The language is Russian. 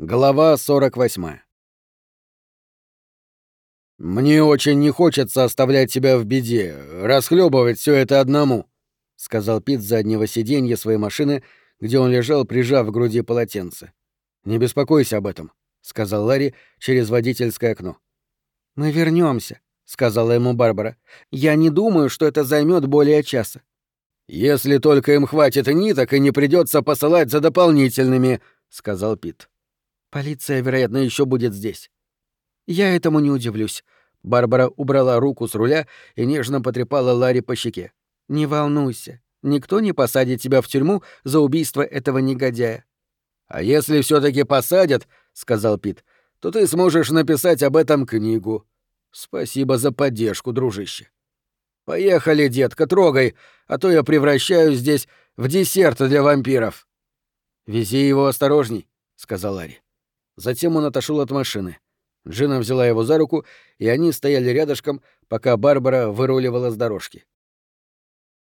Глава 48. Мне очень не хочется оставлять тебя в беде, расхлебывать все это одному, сказал Пит с заднего сиденья своей машины, где он лежал, прижав к груди полотенце. Не беспокойся об этом, сказал Ларри через водительское окно. Мы вернемся, сказала ему Барбара. Я не думаю, что это займет более часа. Если только им хватит ниток и не придется посылать за дополнительными, сказал Пит. Полиция, вероятно, еще будет здесь. Я этому не удивлюсь. Барбара убрала руку с руля и нежно потрепала Ларри по щеке. Не волнуйся, никто не посадит тебя в тюрьму за убийство этого негодяя. А если все таки посадят, сказал Пит, то ты сможешь написать об этом книгу. Спасибо за поддержку, дружище. Поехали, детка, трогай, а то я превращаюсь здесь в десерт для вампиров. Вези его осторожней, сказал Ларри. Затем он отошел от машины. Джина взяла его за руку, и они стояли рядышком, пока Барбара выруливала с дорожки.